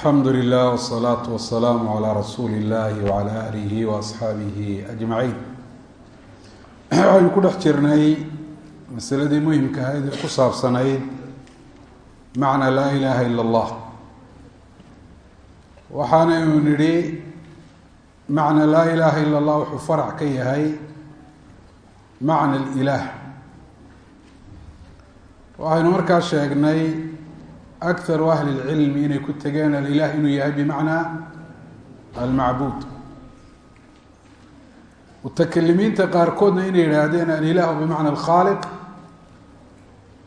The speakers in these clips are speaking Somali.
alxamdu lilah wsalaatu wasalaamu calaa rasuuli illahi wacala aalihi waasxaabihi ajmaciin waxaynu ku dhex jirnay masaladii muhimka ahayd ee ku saabsanayd macna laa ilaaha ila allah waxaanaynu nidhi macna laa ilaaha ila allah wuxuu farac ka yahay macna alilaah. Waxaynu markaa sheegnay akaru ahli lcilmi inay ku tegeen alilah inuu yahay bimacnaa almacbuud mutakalimiinta qaarkoodna inay yidhaahdeen alilahu bimacna alkhaaliq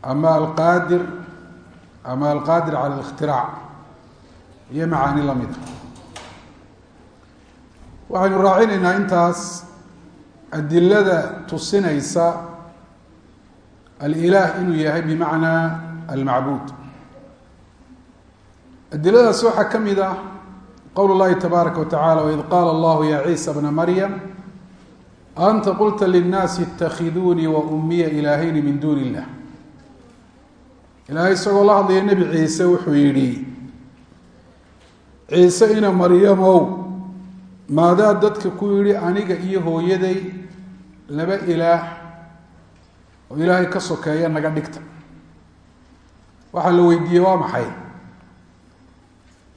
ama alqaadir ama alqaadir cala اlاkhtiraac iyo macaani lamida waxaynu raacinaynaa intaas adilada tusinaysa alilah inuu yahay bimacnaa almacbuud adiladaas waxaa ka mid ah qowl اllahi tabaaraka wa tacala waid qaala allahu ya ciisa bna maryam anta qulta linnaasi اtakhiduunii wa umiya ilaahayni min duuni illah ilaahay isagoo la hadlaya nebi ciise wuxuu yidhi ciise ina maryamow maadaa dadka ku yidhi aniga iyo hooyaday laba ilaah oo ilaahay ka sokeeya naga dhigta. Waxaa la weydiiyey waa maxay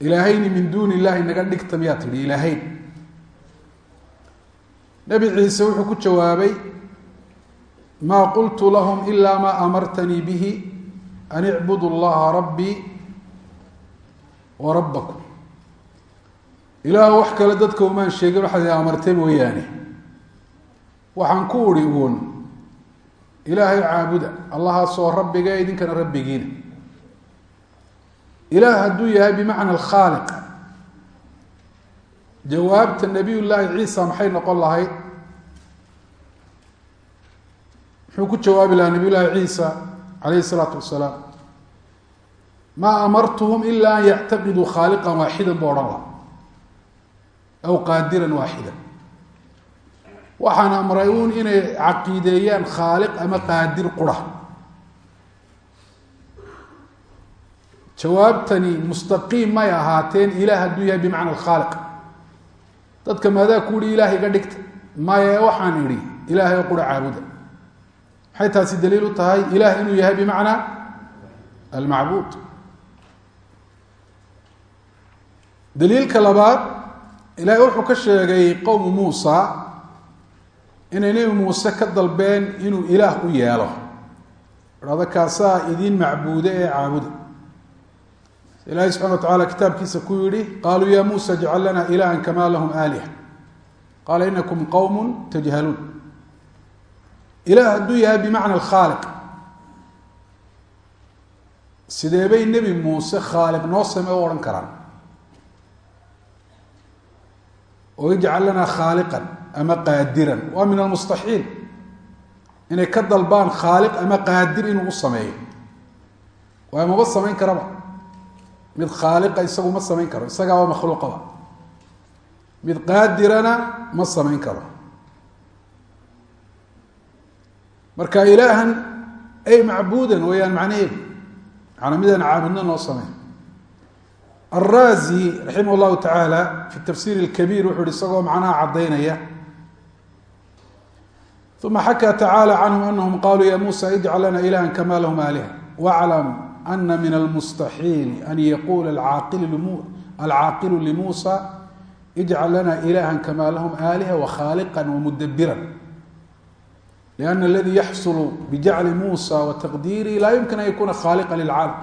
ilaahayni min duuni illahi naga dhigta miyaa tidhi ilaahayn nebi ciise wuxuu ku jawaabay maa qultu lahum ilaa maa amartanii bihi an icbudu llaha rabbii wa rabbakum ilaah wax kale dadka umaan sheegin waxaad amartay mooyaane waxaan ku udhi uun ilaahay caabuda allahaasoo rabbiga idinkana rabbigiina ilaah hadduu yahay bimacna alkhaaliq. Jawaabta nabiy llaahi ciisa maxay noqon lahayd? Muxuu ku jawaabi lahaa nabiy llaahi ciisa calayhi isalaatu wasalaam maa amartuhum ila an yactaqiduu khaaliqan waaxidan buu odhan laha aw qaadiran waaxidan. Waxaan amray uun inay caqiideeyaan khaaliq ama qaadir qura jawaabtani mustaqiim may ahaateen ilaah hadduu yahay bimacna alkhaaliq. Dadka maadaa ku ihi ilaah iga dhigta. Maye waxaan idhi ilaahay qura caabuda. Maxay taasi daliil u tahay ilaah inuu yahay bimacnaa almacbuud? Daliilka labaad ilaahay wuxuu ka sheegay qowmu muusa inay nebi muuse ka dalbeen inuu ilaah u yeelo. Idhahdo kaasaa idiin macbuude ee caabuda ilahi subxana wa tacala kitaabkiisa ku yihi qaluu ya musa jcal lana ilaha kama lahum aaliha qaala inakum qowm tajhaluun. Ilaah hadduu yahay bimacna alkhaaliq. Sidee bay nebi muuse khaaliq noo same u odhan karaan? Oo ijcal lanaa khaaliqan ama qaadiran. Waa min almustaxiil. Inay ka dalbaan khaaliq ama qaadir inuu u sameeyo. Waayo maba samayn karaba mid khaaliqa isagu ma samayn karo isagaaba makhluuqaba mid qaadirana ma samayn karo. Marka ilaahan ay macbuudan weeyaan macnaheedu macanaa midaan caabudno noo sameyn alraazi raximah llahu tacaala fi tafsiir اlkabiir wuxu uhi isagoo macnaha caddaynaya uma xakaa tacaala canhum anahum qaluu ya musa ijcal lana ilaha kama lahum aaliha waclam ana min almustaxiil an yaquula alcaaqilu limuusa ijcal lana ilaha kama lahum aaliha wakhaaliqa wamudabiran liana aladii yaxsulu bijacli muusa wataqdiirihi laa yumkin an yakuna khaaliqa lilcaalam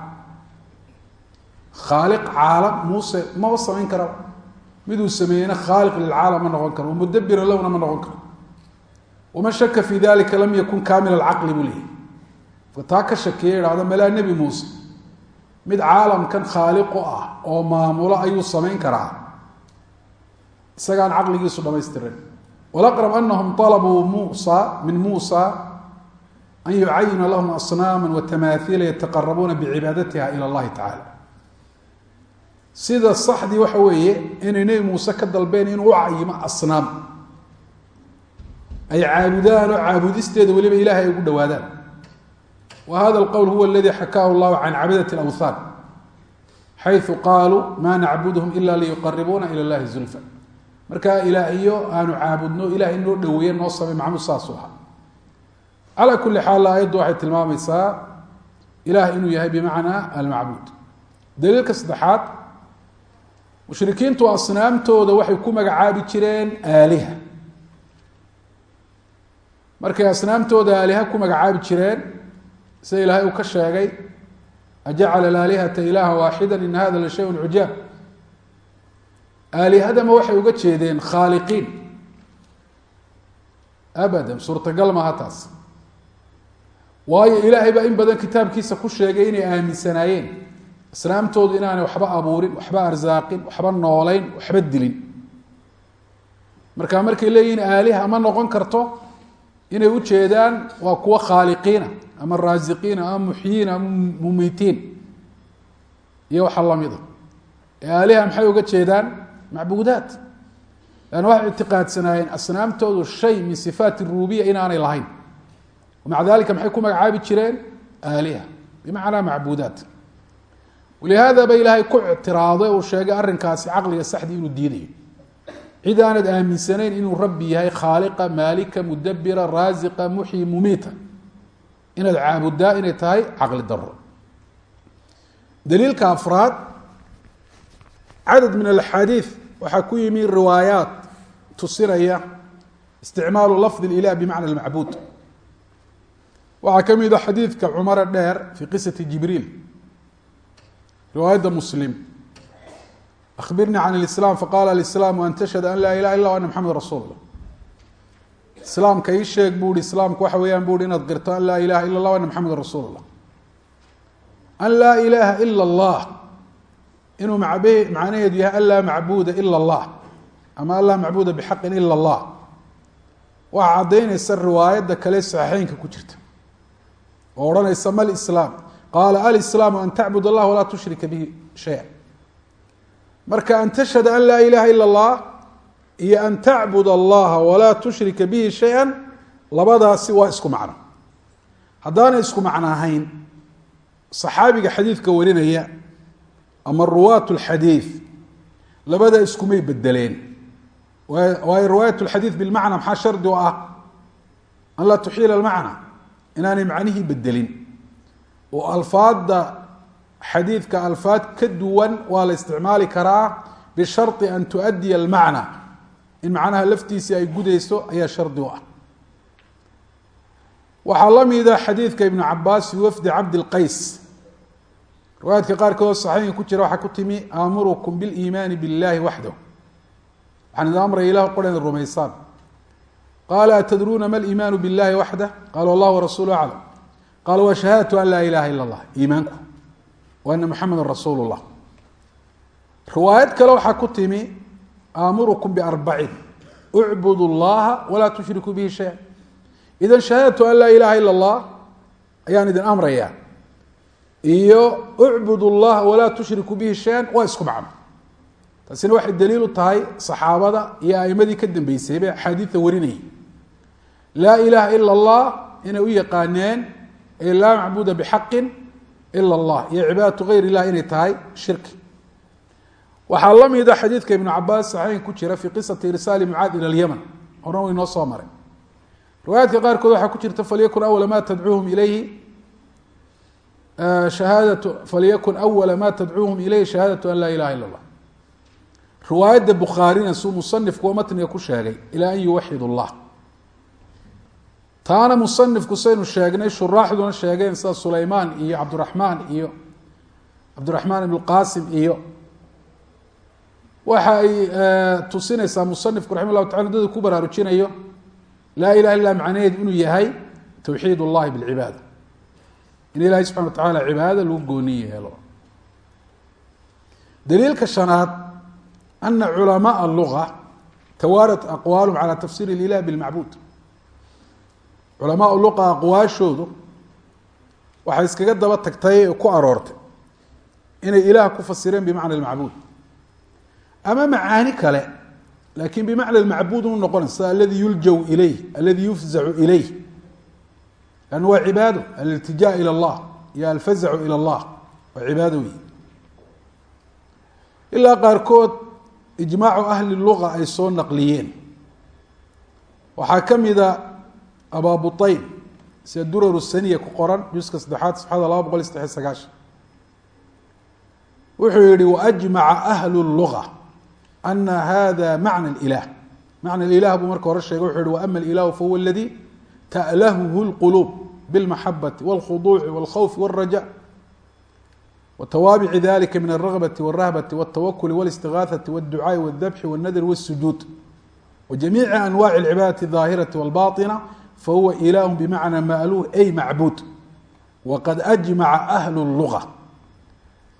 khaaliq caalam muuse maba samayn kara miduu sameeyena khaaliq lilcaalam ma noqon karo wamudabiran lowna ma noqon karo waman shaka fi dalika lam yakun kaamil alcaqli buu leeyahy taa ka shakeeya idhahdo malaa nebi muuse. Mid caalamkan khaaliqu ah oo maamulo ayuu samayn karaa. Isagaan caqligiisu dhamaystiran walaqrab anahum alabuu muusa min muusa an yucayina lahum asnaama watamaahiila yataqarabuuna bicibaadatiha ila allahi tacala sida saxdii waxa weeye inay nebi muuse ka dalbeen inuu u cayimo asnaam. Ay caabudaan oo caabudisteeda weliba ilahay ay ugu dhawaadaan wa hada alqowl huwa aladi xakaahu llahu can cabidat lawthan xayu qaaluu ma nacbudhum ila liyuqaribuuna ila llahi zulfa. Markaa ilaahyo aanu caabudno ilahay noo dhaweeye noo samay macnuu saasu ahaa. Calaa kuli xaal aayaddu waxay tilmaamaysaa ilaah inuu yahay bimacnaa almacbuud. Daliilka saddexaad mushrikiintu asnaamtooda waxay ku magacaabi jireen aaliha. Markay asnaamtooda aaliha ku magacaabi jireen sida ilaahay uu ka sheegay ajacala alaalihata ilaha waaxida in hada la shayun cujaab aalihadama waxay uga jeedeen khaaliqiin. Abadan suurtagal maaha taas. Waayo ilaahay baa in badan kitaabkiisa ku sheegay inay aaminsanaayeen. Asnaamtoodu inaanay waxba abuurin waxba arsaaqin waxba noolayn waxba dilin. Marka markay leeyihiin aaliha ma noqon karto inay ujeedaan waa kuwo khaaliqiina ama raasiqiina ama muxyiin ama mumitiin iyo waxa lamida aaliha maxay uga jeedaan? Macbuudaat. Lanna waxay ictiqaadsanaayeen asnaamtoodu shay min sifaat rububiya inaanay lahayn. Maca dalika maxay ku magacaabi jireen? Aaliha. Bimacnaa macbuudaat. Walihaada ba ilaahay ku ictiraaday uu sheegay arrinkaasi caqliga saxdii inuu diidayo. Cid aanad aaminsanayn inuu rabbi yahay khaaliqa maalika mudabira raasiqa muxyi mumiita inaad caabudaa inay tahay caqli daro daliilka afraad cadad min alaxaadiid waxaa ku yimi riwaayaat tusinaya isticmaalu lafdi ilah bimacna almacbuud. Waxaa ka mid a xadiidka cumare dheer fii qisati jibriil riwaayadda muslim. Akhbirnii can lislaam faqala alislaamu an tashhad an laa ilaha illa ana maxamed rasuul islaamka ii sheeg bu hi islaamku waxa weeyaan bu hi inaad qirto an laa ilaha ila allah ana maxamed rasuul lah an laa ilaaha ila allah inuu macnaheedu yahay an laa macbuuda ila allah ama an laa macbuuda bixaqin ila allah waxaa caddaynaysa riwaayadda kale saxiixeynka ku jirta. Oo odhanaysa ma lislaam qaala alislaamu an tacbud allah walaa tushrika bihi shaya marka an tashhada an laa ilaha ila allah iyo an tacbud allaha walaa tushrika bihi shaya labadaasi waa isku macno. Haddaanay isku macno ahayn saxaabiga xadiidka warinaya ama ruwaat lxadiid labada iskumay bedeleen waayo riwaayat lxadiid bilmacna maxaa shardi u ah? An laa tuxiila almacna inaanay macnihii bedelin oo alfaadda xadiidka alfaad ka duwan waa la isticmaali karaa bishari an tuadiya almacna in macnaha laftiisii ay gudayso ayaa shardi u ah waxaa la mida xadiidka ibnu cabaas fi wafdi cabdi lqays riwaayadka qaarkood saxiixinka ku jira waxaa ku timi aamurukum biliimaani biاllahi waxdah waxaan idin amraya ilah qora in rumaysaan qaala atadruuna ma liimaanu biاllahi waxdah qaala allah warasuulu aclam qaala wa shahaadatu an laa ilaha ila اllah iimaanku wa ana muxameda rasuulu اllah riwaayad kale waxaa ku timi aamurukum biarbacin ucbudu اllaha walaa tushrikuu bihi shaya idan shahaadatu an laa ilaha ila اllah ayaan idin amraya iyo ucbud اllah walaa tushrikuu bihi shayan waa isku macno taasina waxay daliil u tahay saxaabada iyo aimadii ka dambeysay bay axaadiida warinayay laa ilaha ila اllah inay u yaqaaneen ay laa macbuda bixaqin ila اllah iyo cibaadatu gayr illah inay tahay shirki waxaa la mida ah xadiidka ibn cabaas saxiix ku jira fi qisati irsaali mucaad ila lyaman horan way noo soo maray. Riwaayaadka qaarkood waxaa ku jirta falyakun awala ma tadcuuhum ilayhi. Hahaadatu falyakun awala ma tadcuuhum ilayhi shahaadatu an laa ilaha ila اllah riwaayadda bukhaarina suu musanifku matniga ku sheegay ilaa an yuwaxid اllah taana musanifku saynu sheegnay shuraaxduna sheegeen sida sulaymaan iyo cabdiraxmaan iyo cabdiraxmaan ibn iyo waxa ay tusinaysaa musanifku raxima llahu tacala dada ku baraarujinayo laa ilaha illa macnaheedu inuu yahay towxiid اllahi bاlcibaada in ilahay subxana wa tacala cibaadada lagu gooni yeelo daliilka shanaad ana culamaء luga tawaarat aqwaalum calى tafsir اlilah bاlmacbuud culamaau luqa aqwaashoodu waxay iskaga daba tagtay ee ku aroortay inay ilaah ku fasireen bimacna macbuud ama macaani kale lakin bimacna macbuud u noqonay sida aladi yuljaw ilayh aladi yufzacu ilayh lanna waa cibaado aliltijaa ilى اllah iyo alfazacu ilى اllah waa cibaado wey ilaa qaarkood ijmaacu ahli luga ay soo naqliyeen waxaa ka mida abaabuayn sida durar saniya ku qoran juska saddexaad safxada laba boqol iyo saddexiy sagaashan wuxuu yihi waajmaca ahlu luga ana hada macna ilah macna ilah buu marka hore sheegay wuxuu yihi waama ilahu fahuwa aladi ta'lahuhu lquluub bilmaxabati wاlkhuduuci wاlkhawfi wاlraja watawaabici dalika min alragbati wاlrahbati wاltawakuli wاlistigaahati wاdducaai wاldabxi wاlnadr wاsujuud wajamiici anwaci اlcibaadati الظaahirati wاlbaطina fahuwa ilah bimacna maaluh ay macbuud waqad ajmaca ahlu اluga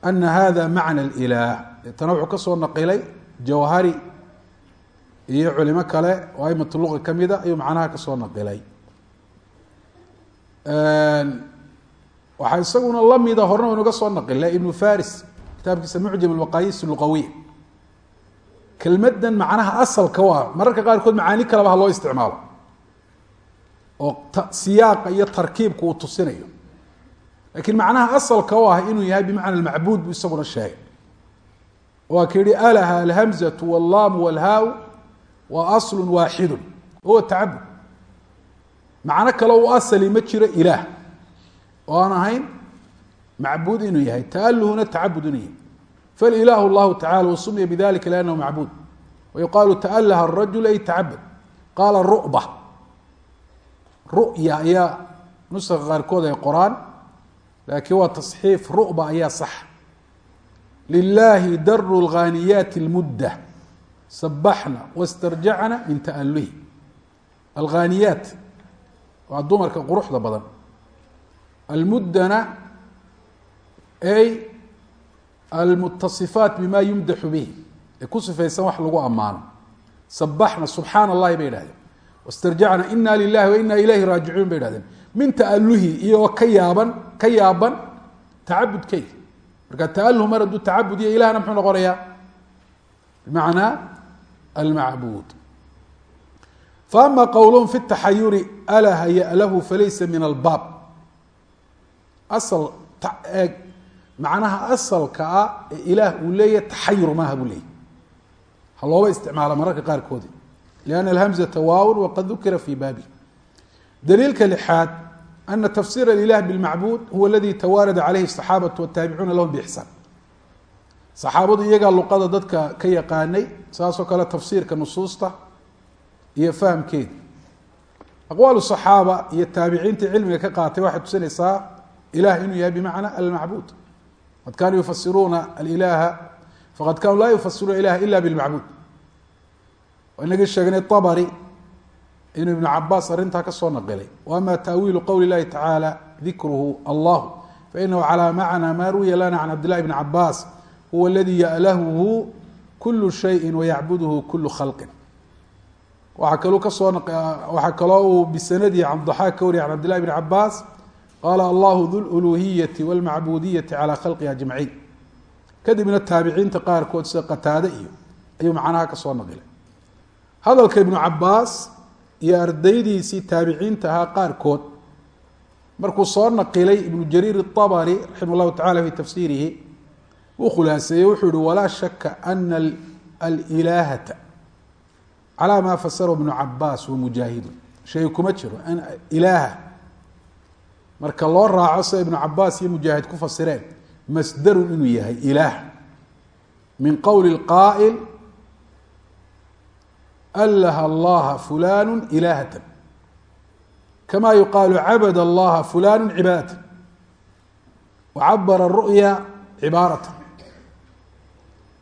ana hada macna اlilah deetana wuxuu ka soo naqilay jawhari iyo culimo kale oo aimat luga ka mida ayuu macnaha ka soo naqilay waxaa isaguna lamida horena waynu ga soo naqila ibnu faris kitaabkiisa mucjam almaqayis luqawiya kelmadan macnaha asalka u ah mararka qaarkood macaani kaleba ha loo isticmaalo. Oo siyaaqa iyo tarkiibka uu tusinayo. Lakiin macnaha asalka u ah inuu yahay bimacna macbuud buu isaguna sheegay waa ka yihi alaha alhamzatu wallaamu walhaaw waa aslu waaxidu huwa tacabud. Macno kale u asali ma jiro ilaah. Oo ahayn macbuud inuu yahay taaluhuna tacabud inuu yahay. Falilahu llahu tacala wasumiya bidalika liannahu macbuud. Wayuqaalu taalaha arajul ay tacabud. Qaala ru'ba. Ru'ya ayaa nuska qaarkood ay qoraan laakiin waa tasxiif ru'ba ayaa sax lilahi daru lghaniyaati اlmudda sabaxna wastarjacna min ta'aluhi alghaniyaat waa dumarka quruxda badan almuddana ay almutasifaat bima yumdaxu bihi ee ku sifaysan wax lagu ammaano sabaxna subxaana allahi bay idhahdeen wastarjacna ina lilahi wa ina raajicuun bay idhahdeen min ta'aluhi iyagoo ka yaaban ka yaaban tacabudkeyga marka ta'aluh mar hadduu tacabud iyo ilahna muxuu noqonayaa? Bimacnaa almacbuud. Faama qowluhum fi taxayuri alaha yalahu falaysa min albaab. Asal macnaha asalka ah ee ilaah uu leeyahy taxayur maaha buu leeyahy ha looba isticmaala mararka qaarkoodi lianna alhamzata waawun waqad dukira fi baabi daliilka lixaad ana tafsir alilah bilmacbuud huwa aladi tawaarada caleyhi asaxaabatu wataabicuuna lahum biixsaan saxaabadu iyagaa luqada dadka ka yaqaanay saasoo kale tafsiirka nusuusta iyo fahamkeeda aqwaal صaxaaba iyo taabiciinta cilmiga ka qaatay waxay tusinaysaa ilah inuu yahay bimacna almacbuud qad kanuu yufasiruuna alilaha faqad kanuu laa yufasiruuna ilaha ila bilmacbuud inagii sheegnay inuu ibnu cabaas arrintaa ka soo naqilay wama taawiilu qowli اllahi tacaala dikruhu allah fainahu calى macna ma ruwiya lana can cabd llahi bn cabaas huwa aladi ya'lahuhu kulu shayi wayacbuduhu kulu khalqin waxaa kaluu kasoo waxaa kaloo uu bisanadihi cabdixaaq ka wariya can cabd llahi bn cabaas qaala allahu du luluhiyati wاlmacbudiyati calى khalqihi ajmaciin kadibna taabiciinta qaarkood sida qataade iyo ayuu macnaha kasoo naqilay hadalka ibnu cabaas iyo ardaydiisii taabiciinta ahaa qaarkood markuu soo naqilay ibnu jariir الطabri raximah اllahu tacala fi tafsiirihi uu khulaaseeyey wuxuu yihi walaa shaka ana alilahata calى ma fasarahu ibnu cabaas wamujaahidu shay kuma jiro ilaaha marka loo raaco sida ibnu cabaas iyo mujaahid ku fasireen masdarun inuu yahay ilaah min qowli اlqaa'il alaha allaha fulanu ilaahata kama yuqaalu cabad allaha fulanu cibaadata wacabara ru'ya cibaarata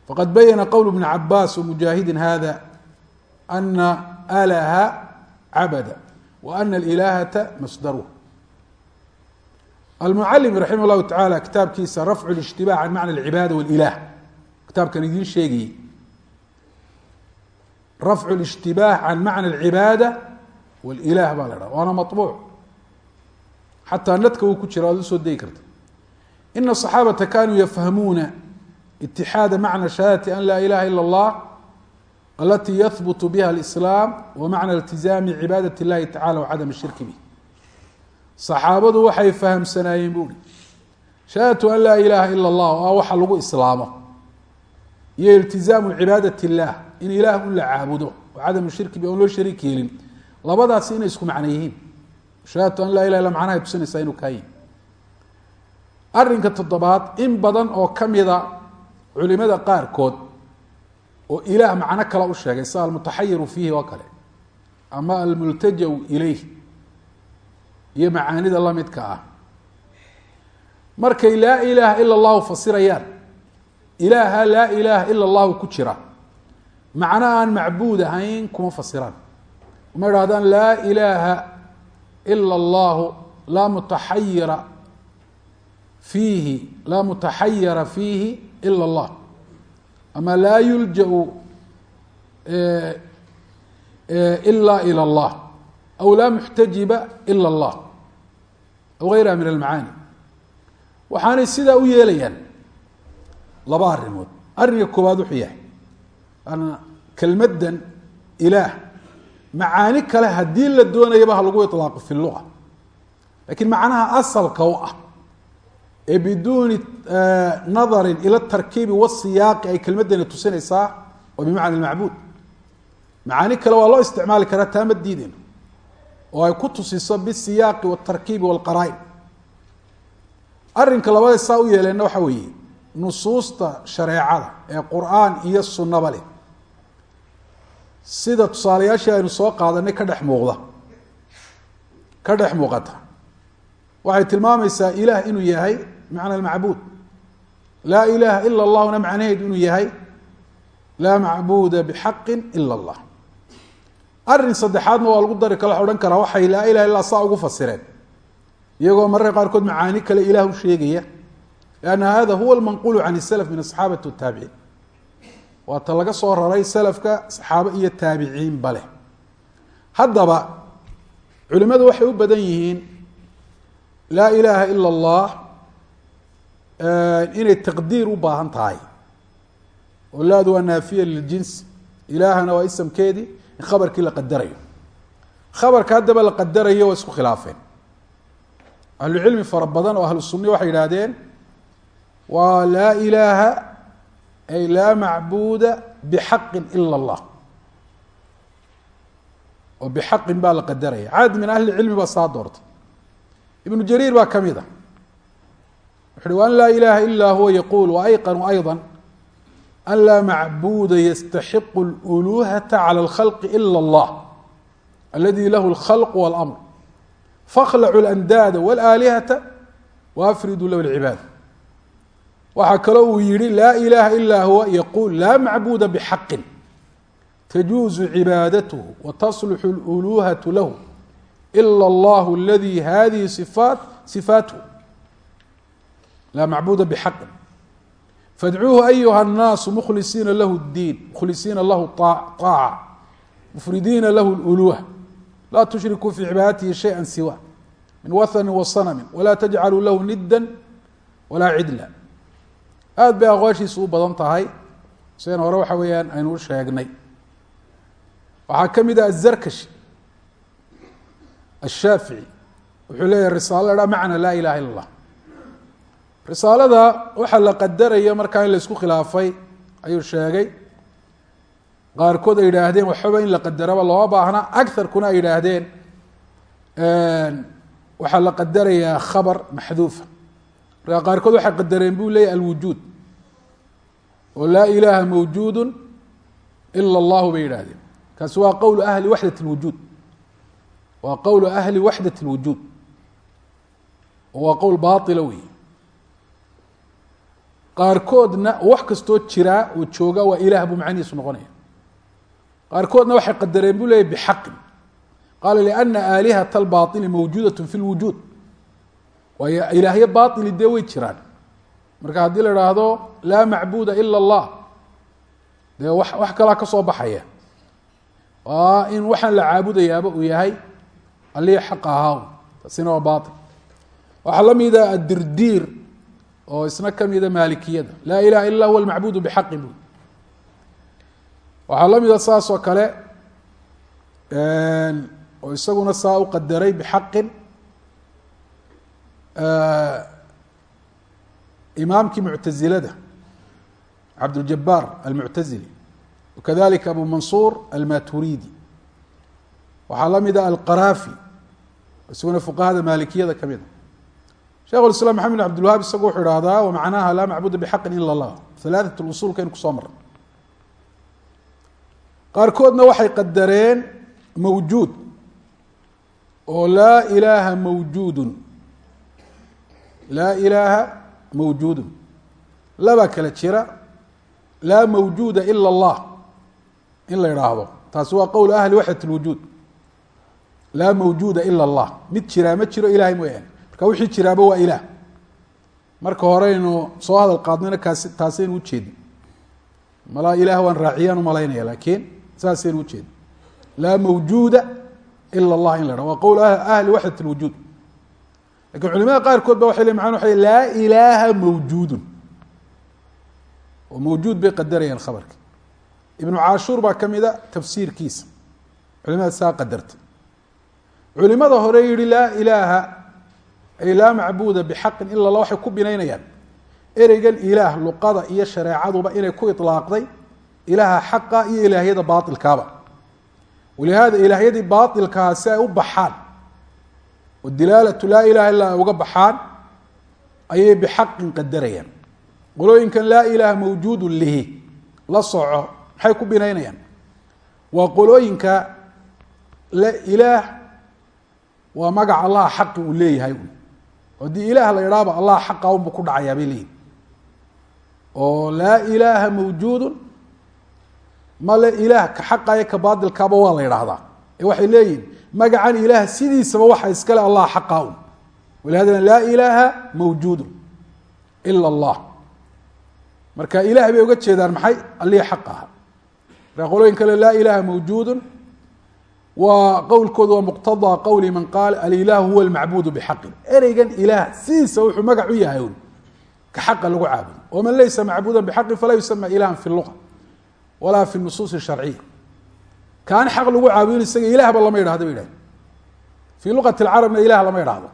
faqad bayana qowl ibni cabaas wamujaahidin hada ana alaha cabada wa ana alilahata masdaruh almucalim raximah llahu tacala kitaabkiisa rafcu اlijtibac can macna alcibaada wاlilah kitaabkan idiin sheegayey rafcu اlijtibaah can macna alcibaada wاlilah baa la dhaha waana maطbuuc xataa nadka uu ku jira waad usoo degi karta ina الصaxaabata kanuu yafhamuuna itixaada macna shahaadati an laa ilaha ila اllah alati yahbut biha اlislaam wa macna iltizaami cibaadat اllahi tacala wacadam shirki bih saxaabadu waxay fahamsanaayeen buuri shahaadatu an laa ilaha ila اllah oo ah waxa lagu islaamo iyo iltizaamu cibaadat اllah in ilaah un la caabudo oo cadamu shirki bi on loo shariik yeelin labadaasi inay isku macno yihiin. Shahaadatu an laa ilah illa macnahay tusinaysaa inuu kaa yihi arrinka toddobaad in badan oo ka mida culimada qaarkood oo ilaah macno kale u sheegay sida almutaxayiru fiihi oo kale ama almultajau ilayh iyo macaanida lamidka ah. Markay laa ilaaha ila allahu fasirayaan ilaaha laa ilaaha ila allahu ku jira macno aan macbuud ahayn kuma fasiraan uma idhahdaan laa ilaaha ila allahu laa mutaxayira fiihi laa mutaxayira fiihi ila allah ama laa yuljau ila ilى اllah aw laa muxtajiba ila اllah aw gayraha min almacaani waxaanay sidaa u yeelayaan laba arrimood arrinka koowaad wuxuu yahay kelmadan ilaah macaani kale haddii la doonayaba ha lagu ilaaqo fi lua lakiin macnaha asalka u ah ee biduuni nadarin ila tarkiibi wasiyaaqi ay kelmadani tusinaysaa oo bimacna macbuud macaani kale waa loo isticmaali karaa taama ma oo ay ku tusiso bisiyaaqi wاtarkiibi wاlqaraain arrinka labada saa u yeeleenna waxaa weeye nusuusta shareecada ee qur'aan iyo sunaba leh sida tusaalayaashii aynu soo qaadanay ka dhex muuqda ka dhex muuqata. Waxay tilmaamaysaa ilaah inuu yahay macna macbuud. Laa ilaaha ila اllahuna macnaheedu inuu yahay laa macbuuda bxaqi ila اllah arrin saddexaadna waa lagu dari kala odhan karaa waxay laa ilaha illa saa ugu fasireen. Iyagoo mararka qaarkood macaani kale ilah u sheegaya lanna hada huwa lmanqulu can salaf min asaxaabati wataabiciin waa ta laga soo raray salafka saxaabo iyo taabiciinba leh. Haddaba culimadu waxay u badan yihiin laa ilaaha ila اllah inay taqdiir u baahan tahay. Oo laadu waa naafiya liljins ilaahana waa isamkeedii in khabarkii la qadarayo. Khabarka haddaba la qadarayo waa isku khilaafeen. Ahlucilmi fara badan oo ahlu waxay yidhaahdeen waa laa ilaaha ay laa macbuuda bixaqi ila اllah oo bixaqin baa la qadaraya cadad min ahli cilmi baa saa doortay ibnu jariir baa ka mid a wuxu uhi wa an laa ilaha ila huwa yaquul waayqanu ayضa an laa macbuuda yastaxiqu اluluhata calى اlkhalqi ila اllah aladi lahu اlkhalq wاlamr fakhlacu اlandaada wاlaalihata waafriduu lahu اlcibaada waxaa kaloo uu yihi laa ilaha ila huwa yaquul laa macbuuda bxaqin tajuuzu cibaadath watasluxu اluluhatu lahu ila اllah aladi hadihi ifaat sifaathu laa macbuuda bxaqin fadcuuhu ayuha الnaasu mkhlisiina lahu اdiin mkhlisiina lahu طaaca mufridiina lahu اluluha laa tushrikuu fi cibaadatihi shayئa siwa min wathani wasanami walaa tajcaluu lahu nida walaa cidla aad bay aqwaashiisu u badan tahay. Sidan hore waxa weeyaan aynu sheegnay. Waxaa ka mid ah azarkashi ashaafici wuxuu leeyahy risaalo la ha macna laa ilaha illa اllah risaalada waxaa la qadaraya markaa in la isku khilaafay ayuu sheegay. Qaarkood ay yidhaahdeen waxbaba in la qadaraba looma baahna agarkuna ay yidhaahdeen waxaa la qadarayaa khabar maxduufa markaa qaarkood waxay qadareen buu leeyahy alwujuud. Oo laa ilaaha mawjuudu ila allahu bay yidhahdeen kaasi waa qowlu ahli waxdat اlwujuud waa qowlu ahli waxdat اlwujuud waa qowl baila wey qaarkoodna wax kastoo jiraa oo jooga waa ilaah buu macnihiisu noqonaya. Qaarkoodna waxay qadareen buu leeyay bxaqin qaala liana aalihata albaili mawjuudat fi lwujuud waayo ilaahyo baili dee way jiraan. Marka haddii la idhaahdo laa macbuuda ila اllah dee wa wax kalaa ka soo baxaya. Waa in waxaan la caabudayaaba uu yahay alihii xaq ahaa. Taasina waa bail waxaa la mida adirdiir oo isna kamida maalikiyada. Laa ilaha ila huwa almacbudu bxaqi bu waxaa la mida saas oo kale oo isaguna saa u qadaray bxaqin imaamkii muctazilada cabduljabaar almuctazili wakadalika abu mansuur almaturidi waxaa la mida alqaraafi isaguna fuqahada maalikiyada ka mid a sheikh islam maxamed bin abdilwahab isagu wuxuu ihahdaa wamacnaha laa macbuda bxaqin ila اllah halaaثat usulkaynu ku soo marray qaarkoodna waxay qadareen mawjuud oo laa ilaaha mawjuudun laa ilaaha mawjuudun laba kala jira laa mawjuuda ila اllah in la idhaahdo taasi waa qowl ahli waxdat اlwujuud laa mawjuuda ila اllah mid jiraa ma jiro ilahay mooyaane marka wixii jiraaba waa ilaah marka horeynu soo hadal qaadnayna kaasi taasaynu ujeedin malaa ilaah waan raaciyaan umalaynaya laakiin saasaynu ujeedin laa mawjuuda ila اllah in la hah waa qowl ahli waxdat اlwujuud laakiin culimada qaarkood ba waxay le mana waa laa ilaaha mawjuudun. Oo mawjuud bay qadarayaan khabarka. Ibnu cashuur baa ka mida tafsiirkiisa. Culimada saa qadartay. Culimada hore yihi laa ilaaha ay laa macbuuda bixaqin ila la waxay ku binaynayaan. Ereygan ilaah luqada iyo shareecaduba inay ku ilaaqday ilaaha xaqa iyo ilaahyada baailkaaba walihaada ilaahyadii baailkaha si ay u baxaan oo dilaalatu laa ilaha illa ay uga baxaan ayay bixaqin qadarayaan. Qolooyinkan laa ilaaha mawjuudun lihi la soco maxay ku binaynayaan? Waa qolooyinka ilaah waa magaca allah xaqi uu leeyahay. Haddii ilaah la idhaaba allah xaqa unbu ku dhacayaa bay leeyihiin oo laa ilaaha mawjuudun male ilaah ka xaqayo ka baadilkaaba waa la idhaahdaa ee waxay leeyihiin magacan ilaah sidiisaba waxa iskale allah xaqa un walihadana laa ilaaha mawjuudun ila allah. Marka ilaah bay uga jeedaan maxay? Allihii xaq aha. Marka qolooyin kale laa ilaaha mawjuudun waa qowlkoodu waa muqtadaa qowli man qaal alilaahu huwa almacbuudu bixaqin. Ereygan ilaah sidiisa wuxuu magac u yahay un ka xaqa lagu caabudo. Waman laysa macbuuda bixaqin falaa yusama ilahan fi luqa walaa fi nusuus sharciya kaan xaq lagu caabudin isaga ilaahba lama yidhahdo ba yidhahd fii luqati lcarabna ilaah lama yidhaahdo.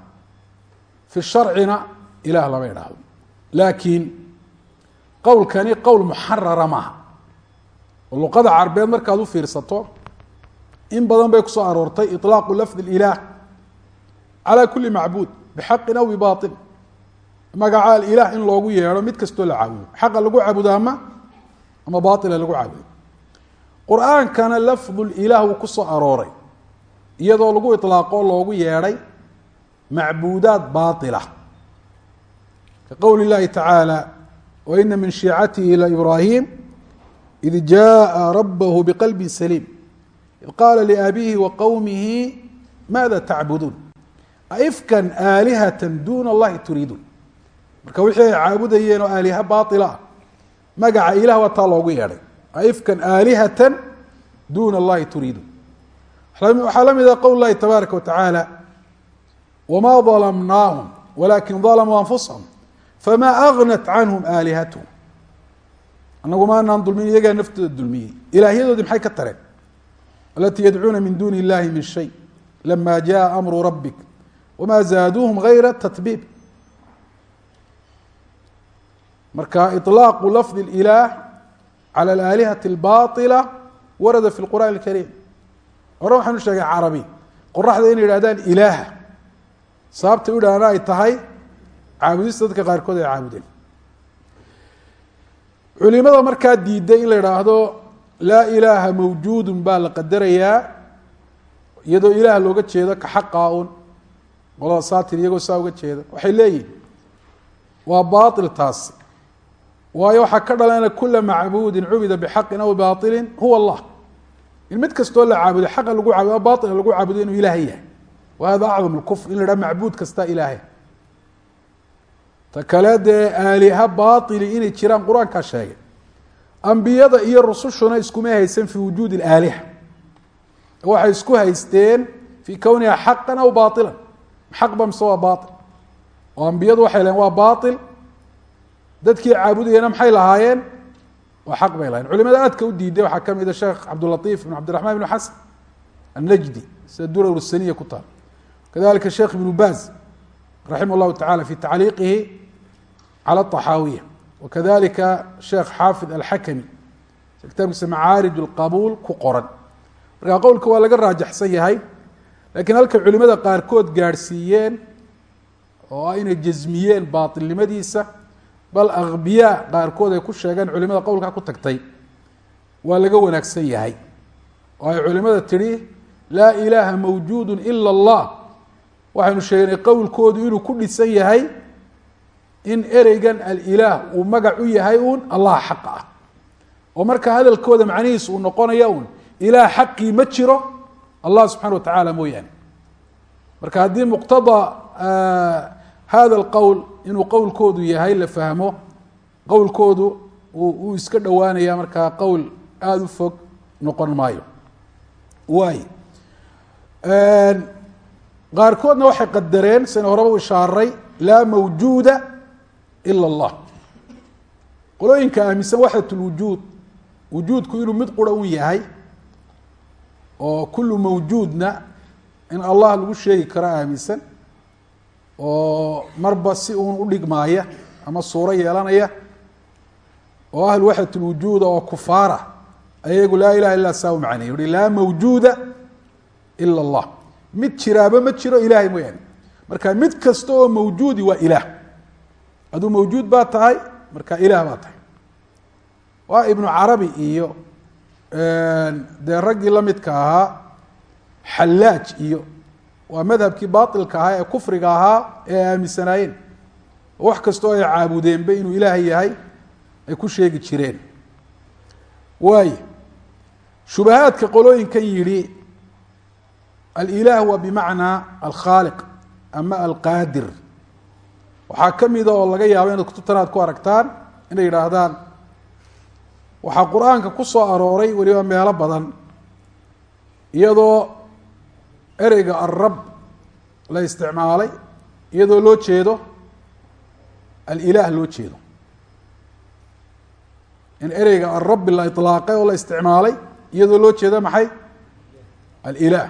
Fi sharcina ilaah lama yidhaahdo. Laakiin qowlkani qowl muxarara maaha. Oo luqada carbeed markaad u fiirsato in badan bay ku soo aroortay ilaaqu lafdi اlilaah calaa kuli macbuud bixaqin aw bibaaطil magaca alilaah in loogu yeedho mid kastoo la caabudo. Xaqa lagu caabudo ama ama baila lagu caabudo qur'aankana lafdul ilaah wuu ku soo arooray iyadoo lagu ilaaqoo loogu yeedhay macbuudaad baila ka qowli اllahi tacaala waina min shiicatihi laibrahim id jaءa rabahu biqalbin saliim. Id qaala liabihi wa qowmihi maada tacbuduun? Aifkan aalihatan duuna allahi turiiduun. Marka wixii ay caabudayeen oo aaliha baila magaca ilaah waa taa loogu yeedhay aifkan aalihatan duna allahi turiiduun waxaa la mida qowl llahi tabaaraka wa tacaala wma dalamnaahum walakin dalamuu anfusahum fama agnat canhum aalihathm anagu maanaan dulmin iyagaa naftooda dulmiyey ilaahyadoodii maxay ka tareen alati yadcuuna min duni illahi min shay lama jaءa amru rabik wma zaaduuhum gayra tatbiib marka iطlaaqu lafdi اlilah calى alaalihati اlbaطila warada fi اlqur'an اlkariim hore waxaanu sheegay carabi qoraxda inay yidhahdaan ilaaha sababta u yidhahdana ay tahay caabudista dadka qaarkood ay caabudeen culimada markaa diiday in la idhaahdo laa ilaaha mawjuudun baa la qadarayaa iyadoo ilaah looga jeedo ka xaqaa un qolada saatir iyagoo saa uga jeeda waxay leeyihin waa baail taasi waayo waxaa ka dhalana kula macbuudin cubida bixaqin aw baailin huwa allah. In mid kastoo la caabudo xaqa lagu caabudo baila lagu caabudo inuu ilaahay yahay. Wa acdam lkufr in la macbuud kastaa ilaahay. Ta kale dee aaliha baili inay jiraan qur'aankaa sheegay. Ambiyada iyo rusushuna iskuma haysan fi wujuudi اlaaliha waxay isku haysteen fii kowniha xaqan aw baailan xaq ba mise waa bail oo ambiyadu waxay laheen waa bail dadkii caabudayana maxay lahaayeen? Waa xaq bay lahayeen culimada aadka u diiday waxaa ka mida sheekh cabdulatiif ibn cabdiraxman ibn xasan annajdi sida durar saniya ku taal. Kadalika sheekh ibnu baz raximah llahu tacala fi tacliiqihi cala axaawiya wakadalika sheekh xaafid alxakami kitaabkiisa macaarij اlqabuul ku qoran. Marka qowlka waa laga raajaxsan yahay lakiin halkay culimada qaarkood gaadhsiiyeen oo ah inay jasmiyeen baatilnimadiisa bal akbiyaa qaarkood ay ku sheegeen culimada qowlkaa ku tagtay waa laga wanaagsan yahay. Oo ay culimada tidhi laa ilaaha mawjuudu ila اllah waxaynu sheegnay qowlkoodu inuu ku dhisan yahay in ereygan alilaah uu magac u yahay uun allah xaqa ah. Oo marka hadalkooda macnihiisu uu noqonaya un ilaah xaqii ma jiro allah subxana wa tacaala mooyaane. Marka haddii muqtadaa hada alqowl inuu qowlkoodu yahay la fahmo. Qowlkoodu uu iska dhowaanaya markaa qowl aada u fog noqon maayo. Waay. Qaarkoodna waxay qadareen sina horeba u ishaaray laa mawjuuda ila اllah qolooyinka aaminsan waxdat lwujuud wujuudku inuu mid qura un yahay oo kulu mawjuudna in allah lagu sheegi karo aaminsan oo marba si uun udhigmaaya ama suuro yeelanaya oo ahlu waxdat lwujuuda oo kufaara ayagu laa ilaha illa saa u macnay. Uhi laa mawjuuda ila اllah mid jiraaba ma jiro ilahay mooyaane. Marka mid kasta oo mawjuudi waa ilaah. Aduu mawjuud baa tahay marka ilaah baa tahay. Waa ibnu carabi iyo dee raggii la midka ahaa xallaaj iyo waa madhabkii bailka ahaa ee kufriga ahaa ee aaminsanaayeen oo wax kastoo ay caabudeenba inuu ilaahay yahay ay ku sheegi jireen. Waay shubahaadka qolooyinkan yidhi alilah waa bimacnaa alkhaaliq ama alqaadir. Waxaa ka mida oo laga yaabo inaad kutubtan aad ku aragtaan inay yidhaahdaan waxaa qur'aanka ku soo arooray weliba meelo badan iyadoo ereyga alrab la isticmaalay iyadoo loo jeedo alilaah loo jeedo. In ereyga alrabi la ilaaqay oo la isticmaalay iyadoo loo jeedo maxay? Alilaah.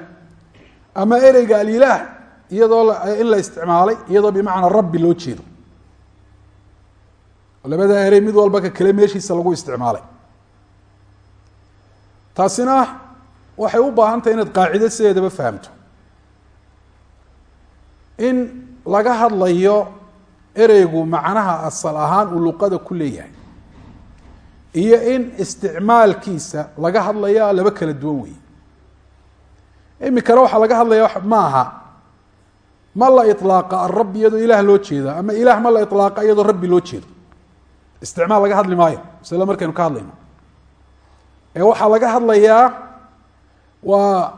Ama ereyga alilaah iyadoo in la isticmaalay iyadoo bimacnaa rabbi loo jeedo. Labada erey mid walba ka kale meeshiisa lagu isticmaalay. Taasina waxay u baahan tahay inaad qaacido sideedaba fahamto in laga hadlayo ereygu macnaha asal ahaan uu luqada ku leeyahay iyo in isticmaalkiisa laga hadlaya laba kala duwan wey imikana waxaa laga hadlaya maaha ma la ilaaqa arab iyadoo ilaah loo jeeda ama ilaah ma la ilaaqa iyadoo rabbi loo jeedo. Isticmaal laga hadli maayo masle markaynu ka hadlayno. Ee waxaa laga hadlayaa waa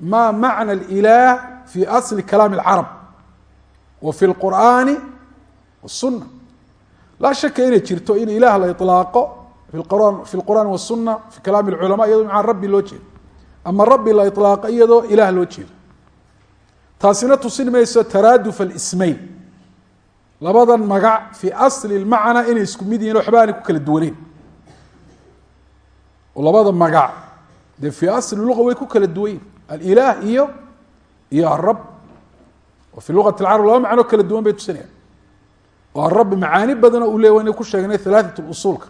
maa macna alilaah fi asli kalaami alcarab wa fi lqur'aani wasunna laa shaka inay jirto in ilaah la ilaaqo fi lqur'aani wasunna fi kalaami lculama iyadoo macaa rabbi loo jeedo. Ama rabbi la ilaaqo iyadoo ilaah loo jeedo. Taasina tusin mayso taraadufa alismayn labadan magac fii asli lmacna inay isku mid yihiin oo waxba aanay ku kala duwaneen oo labada magac. Dee fii asli lua way ku kala duwan yihiin iyo iyo arab oo fii lugat lcarab laba macnoo kala duwan bay tusinayaan. Oo alrab macaani badanoo uu leey waynu ku sheegnay halaatat usuulka.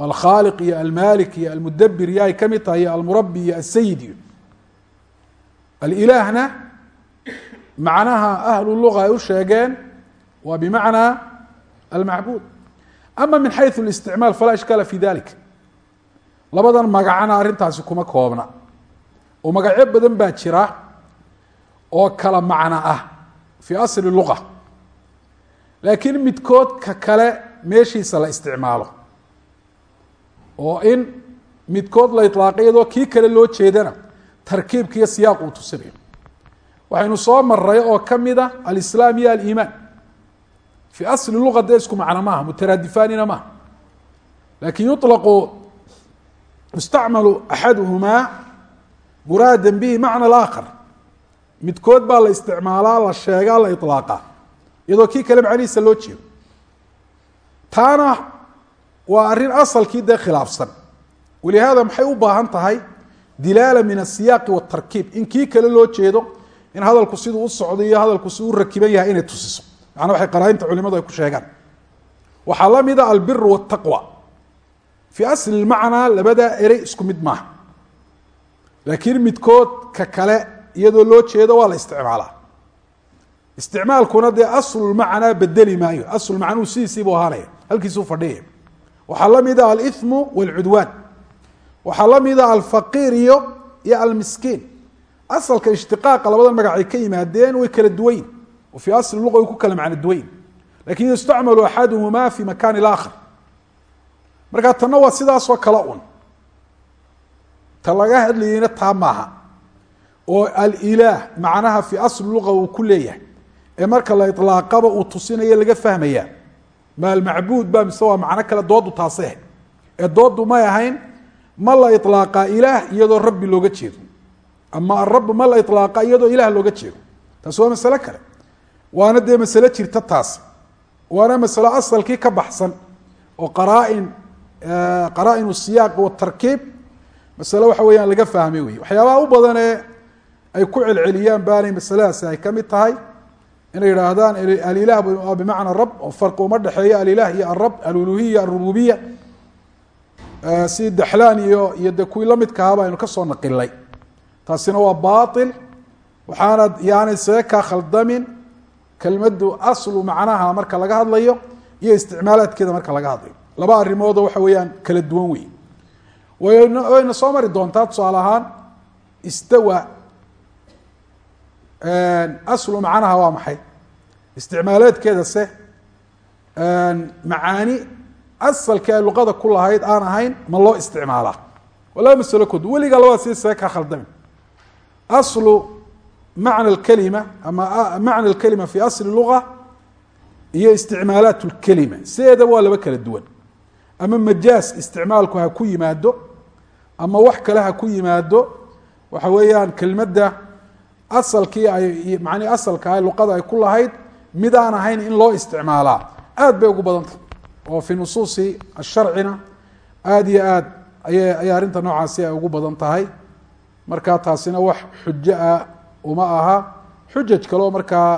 Alkhaaliq iyo almalik iyo almudabir iyo ay ka mid tahay iyo almurabi iyo asayid iyo. Alilaahna macnaha ahlu luga ay u sheegeen waa bimacnaa almacbuud. Ama min xayu اlisticmaal falaa ishkaala fi dalik labadan magacana arrintaasi kuma koobna. Oo magacyo badan baa jira oo kala macno ah fii asli luga laakiin midkood ka kale meeshiisa la isticmaalo. Oo in midkood la iطlaaqay iyadoo kii kale loo jeedana tarkiibka iyo siyaaq uu tusinayo waxaynu soo maray oo kamida alislaam iyo aliimaan. Fii asli luga dee isku macno maaha mutaraadifaanina maaha. Lakin yuطlaqu yustacmalu axaduhumaa muraada bihi macna alaakhar midkood baa la isticmaalaa la sheegaa la iطlaaqaa iyadoo kii kale macnihiisa loo jeedo. Taana waa arrin asalkii dee khilaafsan. Walihaada maxay u baahan tahay dilaala min asiyaaqi watarkiib in kii kale loo jeedo in hadalku siduu u socdo iyo hadalku si u rakiban yahay inay tusiso. Macnaa waxay qaraainta culimadu ay ku sheegaan. Waxaa la mida albir wاtaqwa fii asli macnaa labadaa erey isku mid maaha. Laakiin midkood ka kale iyadoo loo jeedo waa la isticmaalaa isticmaalkuna dee aslulmacnaa bedeli maayo. Aslulmacnuu sidiisiibuu ahaanaya. Halkiisuu fadhiyaya waxaa la mid ah alimu waalcudwaan waxaa la mid ah alfaqiir iyo iyo almiskiin. Asalka ishtiqaaqa labada magacay ka yimaadeen way kala duwayin oo fii asli luqa way ku kala macno duwayin laakiin yustacmalu axaduhumaa fi makan اlaakhar markaa tanna waa sidaasoo kala un. Ta laga hadlayeyna taa maaha oo alilaah macnaha fii asli luqa uu ku leeyahay ee marka la ilaaqaba uu tusinayo laga fahmaya ma almacbuud ba mise waa macno kale doodu taaseh ee doodu may ahayn ma la ilaaqaa ilaah iyadoo rabbi looga jeedo ama arab ma la ilaaqa iyadoo ilaah looga jeedo. Taasi waa masale kale. Waana dee masale jirta taas. Waana masalo asalkii ka baxsan oo qaraain qaraa-in siyaaq watarkiib masale waxa weeyaan laga fahmay wey waxyaabaha u badanee ay ku celceliyaan baanay masaladaasi ay ka mid tahay inay yidhaahdaan alilah bimacna rab oo farqi uma dhexeeyo alilah iyo arab aluluhiya arububiya si daxlaan iyo iyo de kuwii lamidkahaaba aynu ka soo naqilay taasina waa bail waxaana yaanay see kaa khaldamin kelmaddu aslu macnaha marka laga hadlayo iyo isticmaalaadkeeda marka laga hadlayo. Laba arimoodoo waxa weeyaan kala duwan wey wayna soo mari doontaa tusaale ahaan istawa aslu macnaha waa maxay? Isticmaaleedkeeda se macaani asalka ee luqada ku lahayd aan ahayn ma loo isticmaalaa. Waa laba masalo kood weligaa labadaasi see kaa khaldami aslu macna alkalima ama macna alkalima fi asli luga iyo isticmaalaat lkelima sideeda waa laba kala duwan. Ama majaas isticmaalku ha ku yimaado ama wax kale ha ku yimaado waxa weeyaan kelmadda asalkii ay mani asalka ah luqada ay ku lahayd mid aan ahayn in loo isticmaalaa. Aad bay ugu badantah oo fi nusuusi asharcina aad iyo aad aya ayay arrinta noocaasi ay ugu badan tahay. Marka taasina wax xujo ah uma aha. Xujaj kaleo markaa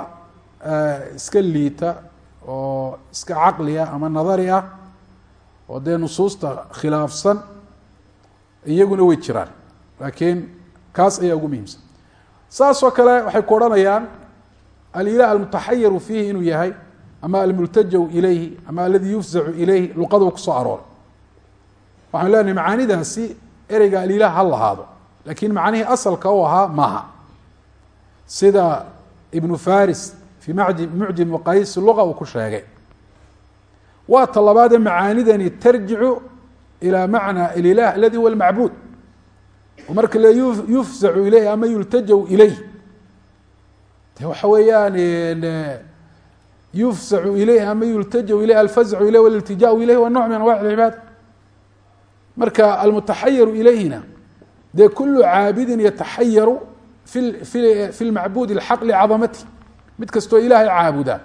iska liita oo iska caqliya ama nadari ah oo dee nusuusta khilaafsan iyaguna way jiraan. Laakiin kaas ayaa ugu muhiimsan saasoo kale waxay ku odhanayaan alilah almutaxayaru fiihi inuu yahay ama almultajaw ilayhi ama aladi yufzacu ilayhi luqaduu ku soo arooray waxaan leenahay macaanidaasi ereyga alilah ha lahaado lakiin macnihii asalka u ahaa maaha. Sida ibnu faris fii madi mucjim maqayis luga uu ku sheegay. Waa ta labaadee macaanidani tarjicu ilى macna alilah aladi huwa lmacbuud oo marka le yufzacu ilayh ama yultajaw ilayh de waxa weeyaan yufzacu ilayh ama yultajaw ilayh alfazcu ilayh waliltijaau ilayh waa noc min anwac cibaada marka almutaxayaru ilayhina dee kulu caabidin yataxayaru fi fi lmacbuud اlxaq licadamati mid kastoo ilaahay caabudaa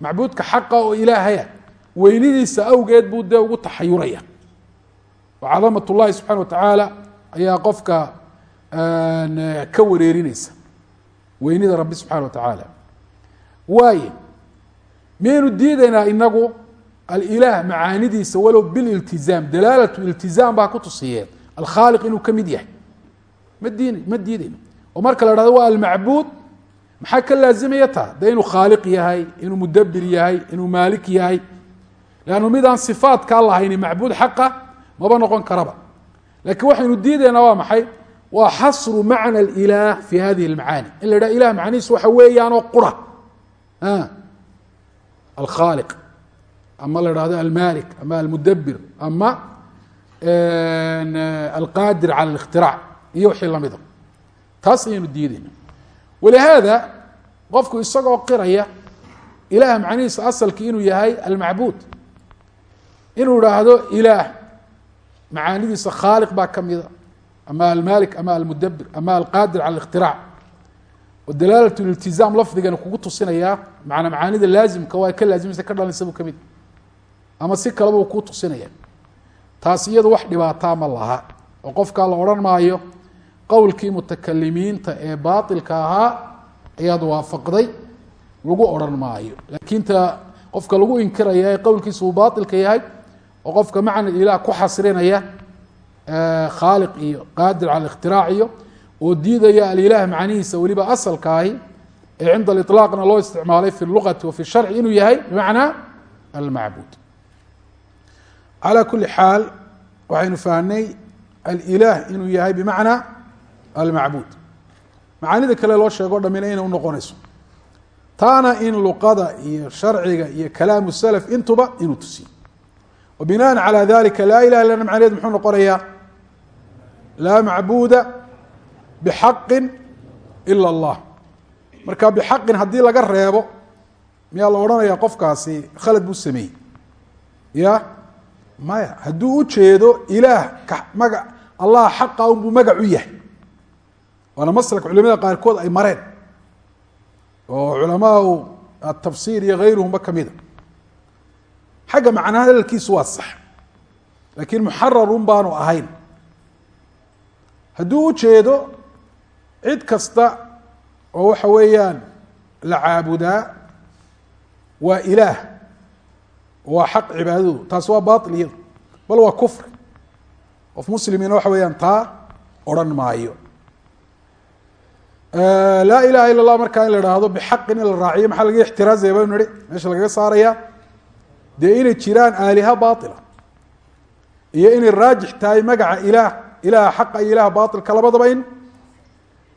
macbuudka xaqa oo ilaahaya weynidiisa awgeed buu dee ugu taxayuraya. Oo cadamat اllahi subxana watacaala ayaa qofka ka wareerineysa weynida rabbi subxana wa tacaala. Waaye miyaynu diidaynaa inagu alilah macaanidiisa walow bililtizaam dalaalatu iltizaam baa ku tusiyeen alkhaaliq inuu ka mid yahay. Ma diin ma diidayno. Oo marka la hahdo waa almacbuud maxaa ka laazimaya taa de inuu khaaliq yahay inuu mudabir yahay inuu maalik yahay. Leannu midaan sifaatkaa lahayni macbuud xaqa maba noqon karaba lakiin waxaynu diidaynaa waa maxay? Waa xasru macna alilah fi hadihi almacaani. In la yidhaha ilah macnihiis waxa weeyaanoo qura. Alkhaaliq ama la dhahdo almalik ama almudabir ama alqaadir cala اlاkhtiraac iyo wixii lamida taas ayaynu diidayna walihaada qofku isagoo qiraya ilaah macnihiisa asalkii inuu yahay almacbuud. Inuu idhaahdo ilaah macaanidiisa khaaliq baa ka mida ama almalik ama almudabir ama alqaadir cala اlاkhtiraac oo dalaalat iltizaam lafdigana kugu tusinayaa macanaa macaanida laazimka waa ka laazimaysa ka dhalanaysa buu ka mid ama si kaleba uu kuu tusinaya. Taas iyadu wax dhibaataa ma laha. Oo qofkaa la odhan maayo qowlkii mutakalimiinta ee baailka ahaa ayaad waafaqday lagu odhan maayo. Laakiin ta qofka lagu inkiraya ee qowlkiisa uu baailka yahay oo qofka macna ilaah ku xasrinaya khaaliq iyo qaadir cala ikhtirac iyo oo diidaya alilah macnihiisa weliba asalka ahi ee cinda aliطlaaqna loo isticmaalay fi lugati wa fi sharci inuu yahay bimacnaa almacbuud. Calى kuli xaal waxaynu fahnay alilah inuu yahay bimacnaa almacbuud. Macaanida kale loo sheego dhamina inay unoqonayso taana in luqada iyo sharciga iyo kalaamu salaf intuba inuu tusiyo wa binaan calى dalika laa ilaha illa macnaheed muxuu noqonayaa laa macbuuda bxaqi ila اllah marka bxaqin haddii laga reebo miyaa la odhanaya qofkaasi khalad buu sameeyey ya maya hadduu ujeedo ilaah maga allah xaqa unbuu magac u yahay waana maslak culimada qaarkood ay mareen oo culamaau atafsir iyo gayruhumba kamida xagga macnaha hadalkiisu waa sax laakiin muxararun baanu ahayn. Hadduu ujeedo cid kasta oo waxa weeyaan la caabudaa waa ilaah waa xaq cibaadadu taasi waa bail iyadu bal waa kufri qof muslimiina waxa weeyaan taa odhan maayo. Laa ilaha ila اllah markaa in la ihahdo bxaqin in la raaciyo maxaa laga ixtiraazaya? Baynu nihi meesha lagaga saaraya dee inay jiraan aaliha baila iyo inay raajix tahay magaca ilaah ilaha xaqa iyo ilaha bailka labadaba in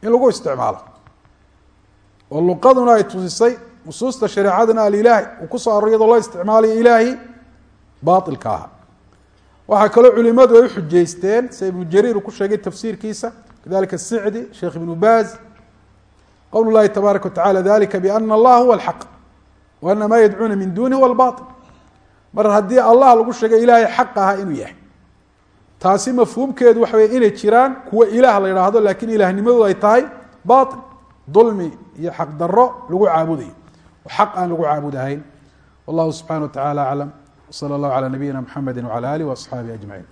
in lagu isticmaalo. Oo luqaduna ay tusisay nusuusta shareecaduna alilahi uu ku soo aror iyadoo loo isticmaalayo ilaahi bailka aha waxaa kaloo culimadu ay uxujeysteen sida ibnu jariir uu ku sheegay tafsiirkiisa kadalika sicdi sheekh ibnu baaz qowl اlahi tabaaraka watacala dalika biana allah huwa alxaq wa ana maa yadcuuna min duni huwa albail mar haddii allah lagu sheegay ilaahay xaq aha inuu yahay. Taasi mafhuumkeedu waxa wey inay jiraan kuwa ilaah la yidhaahdo laakiin ilaahnimadoodu ay tahay bail dulmi iyo xaq daro lagu caabudayo. Xaq aan lagu caabudahayn wallahu subxana wa tacala aclam wsala allahu calى nabiyina mxamedi wcalى alih waasxaabihi ajmaciin